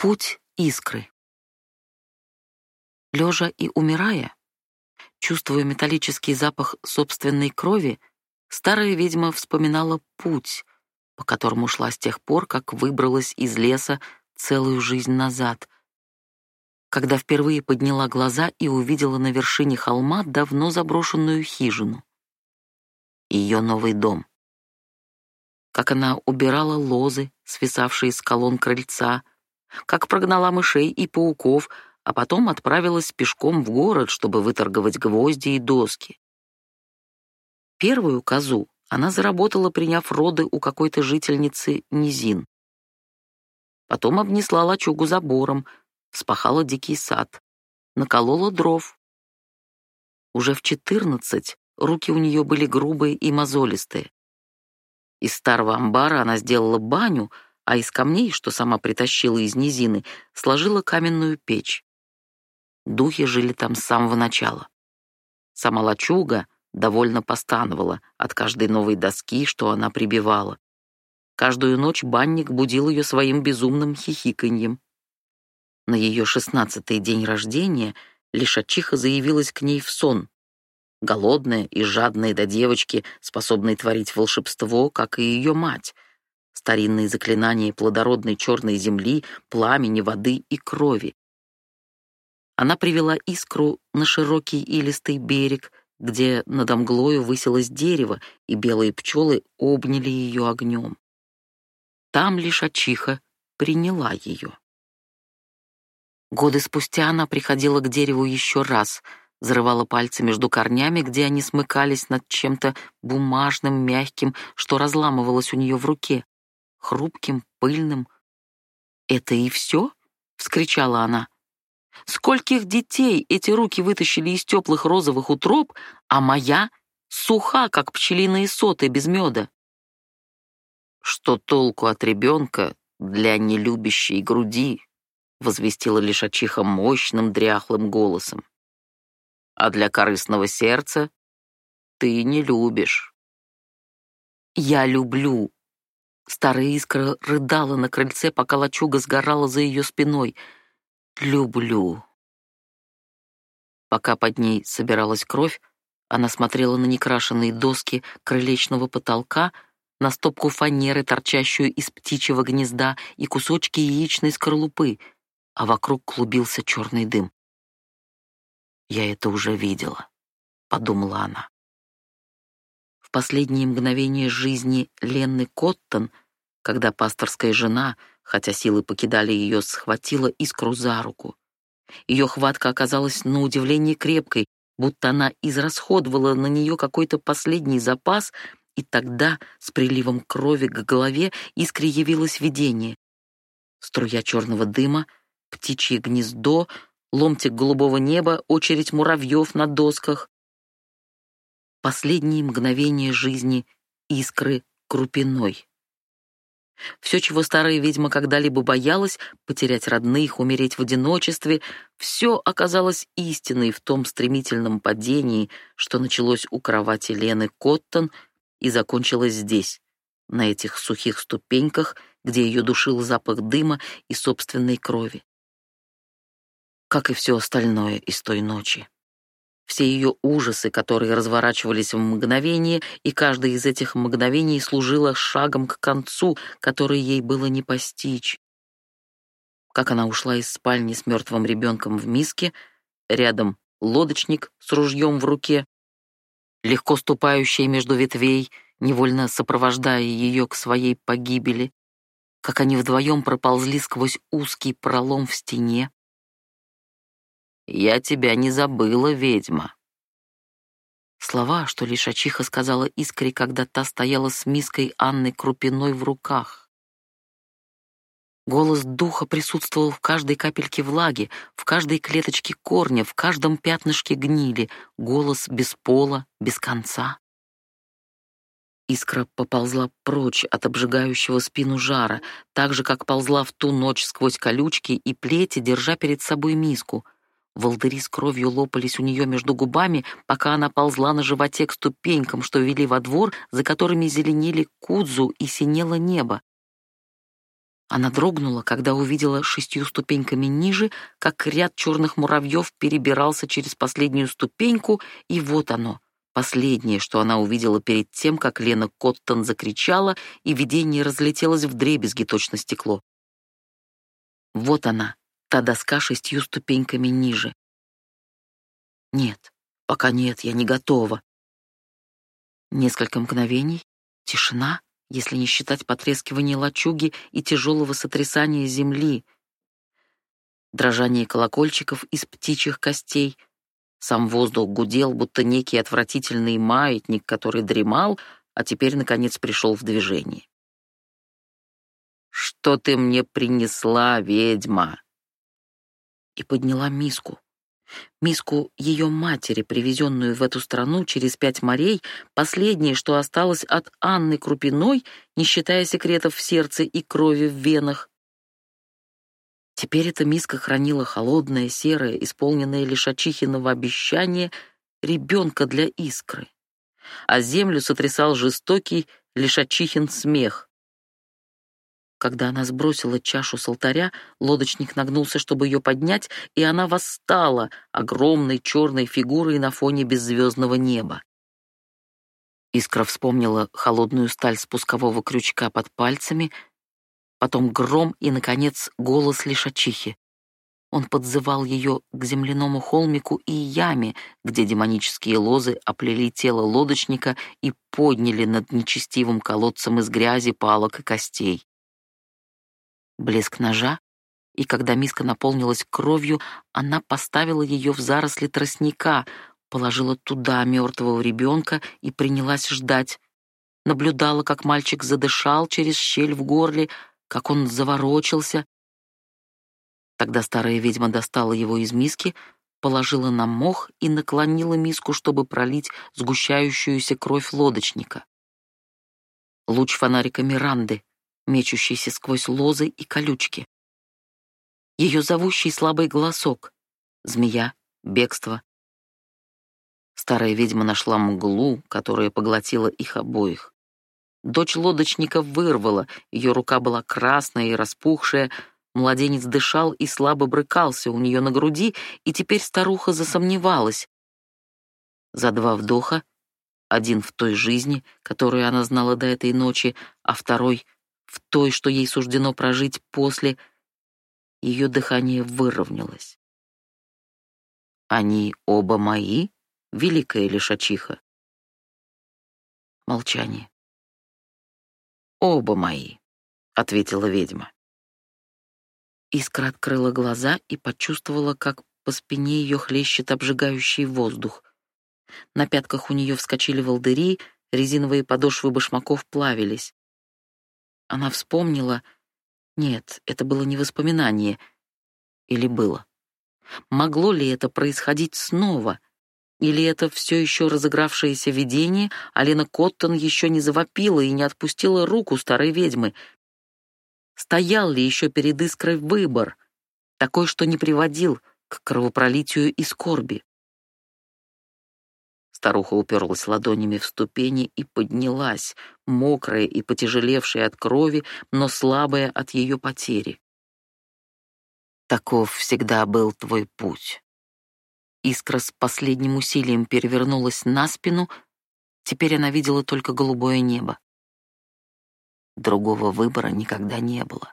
Путь искры. Лежа и умирая, чувствуя металлический запах собственной крови, старая ведьма вспоминала путь, по которому шла с тех пор, как выбралась из леса целую жизнь назад, когда впервые подняла глаза и увидела на вершине холма давно заброшенную хижину. Ее новый дом. Как она убирала лозы, свисавшие с колонн крыльца, как прогнала мышей и пауков, а потом отправилась пешком в город, чтобы выторговать гвозди и доски. Первую козу она заработала, приняв роды у какой-то жительницы низин. Потом обнесла лачугу забором, вспахала дикий сад, наколола дров. Уже в четырнадцать руки у нее были грубые и мозолистые. Из старого амбара она сделала баню — а из камней, что сама притащила из низины, сложила каменную печь. Духи жили там с самого начала. Сама лачуга довольно постановала от каждой новой доски, что она прибивала. Каждую ночь банник будил ее своим безумным хихиканьем. На ее шестнадцатый день рождения Лишачиха заявилась к ней в сон, голодная и жадная до девочки, способной творить волшебство, как и ее мать — старинные заклинания плодородной черной земли, пламени, воды и крови. Она привела искру на широкий илистый берег, где над мглою высилось дерево, и белые пчелы обняли ее огнем. Там лишь Ачиха приняла ее. Годы спустя она приходила к дереву еще раз, зарывала пальцы между корнями, где они смыкались над чем-то бумажным, мягким, что разламывалось у нее в руке хрупким, пыльным. «Это и все?» — вскричала она. «Скольких детей эти руки вытащили из теплых розовых утроб, а моя суха, как пчелиные соты без меда?» «Что толку от ребенка для нелюбящей груди?» — возвестила лишачиха мощным дряхлым голосом. «А для корыстного сердца ты не любишь». «Я люблю», Старая искра рыдала на крыльце, пока лачуга сгорала за ее спиной. «Люблю». Пока под ней собиралась кровь, она смотрела на некрашенные доски крылечного потолка, на стопку фанеры, торчащую из птичьего гнезда, и кусочки яичной скорлупы, а вокруг клубился черный дым. «Я это уже видела», — подумала она. В последние мгновения жизни Ленны Коттон, когда пасторская жена, хотя силы покидали ее, схватила искру за руку. Ее хватка оказалась на удивление крепкой, будто она израсходовала на нее какой-то последний запас, и тогда с приливом крови к голове искре явилось видение. Струя черного дыма, птичье гнездо, ломтик голубого неба, очередь муравьев на досках последние мгновения жизни искры крупиной. Все, чего старая ведьма когда-либо боялась, потерять родных, умереть в одиночестве, все оказалось истиной в том стремительном падении, что началось у кровати Лены Коттон и закончилось здесь, на этих сухих ступеньках, где ее душил запах дыма и собственной крови. Как и все остальное из той ночи все ее ужасы, которые разворачивались в мгновение, и каждое из этих мгновений служило шагом к концу, который ей было не постичь. Как она ушла из спальни с мертвым ребенком в миске, рядом лодочник с ружьем в руке, легко ступающий между ветвей, невольно сопровождая ее к своей погибели, как они вдвоем проползли сквозь узкий пролом в стене, «Я тебя не забыла, ведьма». Слова, что лишь Ачиха сказала Искре, когда та стояла с миской Анны Крупиной в руках. Голос духа присутствовал в каждой капельке влаги, в каждой клеточке корня, в каждом пятнышке гнили, голос без пола, без конца. Искра поползла прочь от обжигающего спину жара, так же, как ползла в ту ночь сквозь колючки и плети, держа перед собой миску — Волдыри с кровью лопались у нее между губами, пока она ползла на животе к ступенькам, что вели во двор, за которыми зеленели кудзу и синело небо. Она дрогнула, когда увидела шестью ступеньками ниже, как ряд черных муравьев перебирался через последнюю ступеньку, и вот оно, последнее, что она увидела перед тем, как Лена Коттон закричала, и видение разлетелось в дребезги точно стекло. Вот она, та доска шестью ступеньками ниже. Нет, пока нет, я не готова. Несколько мгновений, тишина, если не считать потрескивания лачуги и тяжелого сотрясания земли, дрожание колокольчиков из птичьих костей. Сам воздух гудел, будто некий отвратительный маятник, который дремал, а теперь, наконец, пришел в движение. «Что ты мне принесла, ведьма?» И подняла миску миску ее матери, привезенную в эту страну через пять морей, последнее, что осталось от Анны Крупиной, не считая секретов в сердце и крови в венах. Теперь эта миска хранила холодное, серое, исполненное лишь Ачихиного обещание ребенка для искры. А землю сотрясал жестокий лишь Ачихин смех. Когда она сбросила чашу с алтаря, лодочник нагнулся, чтобы ее поднять, и она восстала огромной черной фигурой на фоне беззвездного неба. Искра вспомнила холодную сталь спускового крючка под пальцами, потом гром и, наконец, голос лишачихи. Он подзывал ее к земляному холмику и яме, где демонические лозы оплели тело лодочника и подняли над нечестивым колодцем из грязи, палок и костей блеск ножа, и когда миска наполнилась кровью, она поставила ее в заросли тростника, положила туда мертвого ребенка и принялась ждать. Наблюдала, как мальчик задышал через щель в горле, как он заворочился. Тогда старая ведьма достала его из миски, положила на мох и наклонила миску, чтобы пролить сгущающуюся кровь лодочника. Луч фонарика Миранды мечущийся сквозь лозы и колючки. Ее зовущий слабый голосок. Змея, бегство. Старая ведьма нашла мглу, которая поглотила их обоих. Дочь лодочника вырвала, ее рука была красная и распухшая, младенец дышал и слабо брыкался у нее на груди, и теперь старуха засомневалась. За два вдоха, один в той жизни, которую она знала до этой ночи, а второй — в той, что ей суждено прожить после, ее дыхание выровнялось. Они оба мои, великая лишачиха. Молчание. Оба мои, ответила ведьма. Искра открыла глаза и почувствовала, как по спине ее хлещет обжигающий воздух. На пятках у нее вскочили волдыри, резиновые подошвы башмаков плавились. Она вспомнила... Нет, это было не воспоминание. Или было? Могло ли это происходить снова? Или это все еще разыгравшееся видение, а Лена Коттон еще не завопила и не отпустила руку старой ведьмы? Стоял ли еще перед искрой выбор, такой, что не приводил к кровопролитию и скорби? Старуха уперлась ладонями в ступени и поднялась, мокрая и потяжелевшая от крови, но слабая от ее потери. Таков всегда был твой путь. Искра с последним усилием перевернулась на спину, теперь она видела только голубое небо. Другого выбора никогда не было.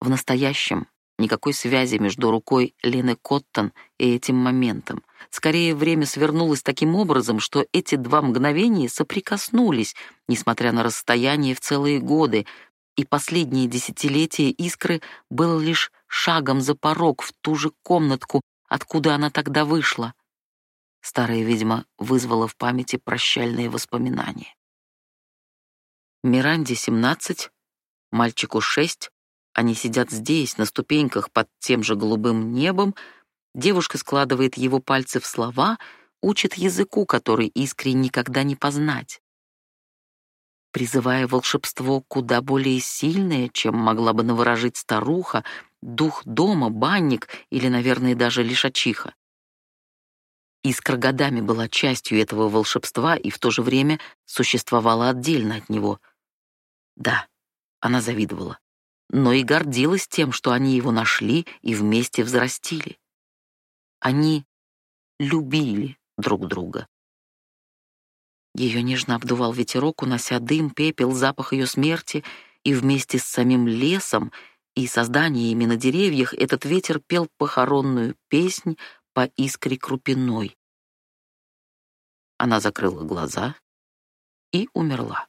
В настоящем Никакой связи между рукой Лены Коттон и этим моментом. Скорее, время свернулось таким образом, что эти два мгновения соприкоснулись, несмотря на расстояние в целые годы, и последнее десятилетие Искры было лишь шагом за порог в ту же комнатку, откуда она тогда вышла. Старая ведьма вызвала в памяти прощальные воспоминания. Миранде 17, мальчику 6, они сидят здесь, на ступеньках под тем же голубым небом. Девушка складывает его пальцы в слова, учит языку, который искренне никогда не познать. Призывая волшебство куда более сильное, чем могла бы наворожить старуха, дух дома, банник или, наверное, даже лишачиха. Искра годами была частью этого волшебства и в то же время существовала отдельно от него. Да, она завидовала. Но и гордилась тем, что они его нашли и вместе взрастили. Они любили друг друга. Ее нежно обдувал ветерок, унося дым, пепел, запах ее смерти, и вместе с самим лесом и созданиями на деревьях этот ветер пел похоронную песнь по искре крупиной. Она закрыла глаза и умерла.